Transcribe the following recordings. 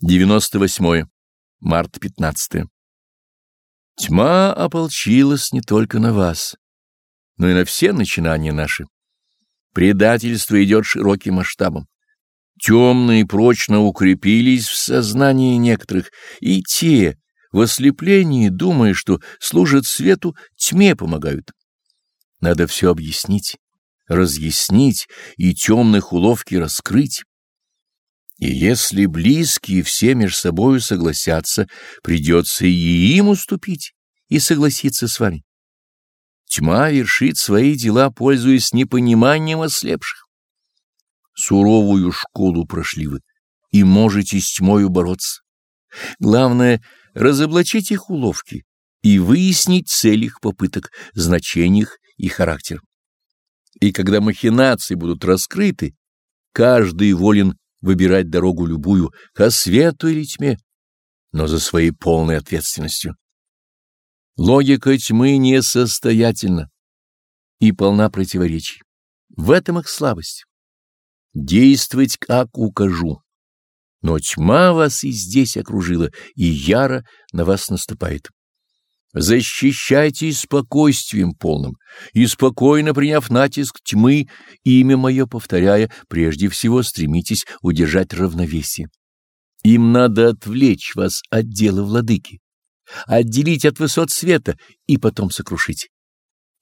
98. Март 15. Тьма ополчилась не только на вас, но и на все начинания наши. Предательство идет широким масштабом. Темные прочно укрепились в сознании некоторых, и те, в ослеплении, думая, что служат свету, тьме помогают. Надо все объяснить, разъяснить и темных уловки раскрыть. И если близкие все между собою согласятся, придется и им уступить и согласиться с вами. Тьма вершит свои дела, пользуясь непониманием ослепших. Суровую школу прошли вы, и можете с тьмою бороться. Главное — разоблачить их уловки и выяснить цель их попыток, значение их и характер. И когда махинации будут раскрыты, каждый волен выбирать дорогу любую, ко свету или тьме, но за своей полной ответственностью. Логика тьмы несостоятельна и полна противоречий. В этом их слабость. Действовать, как укажу. Но тьма вас и здесь окружила, и яро на вас наступает. Защищайтесь спокойствием полным, и спокойно приняв натиск тьмы, имя мое повторяя, прежде всего стремитесь удержать равновесие. Им надо отвлечь вас от дела владыки, отделить от высот света и потом сокрушить.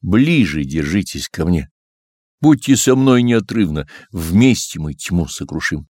Ближе держитесь ко мне. Будьте со мной неотрывно, вместе мы тьму сокрушим.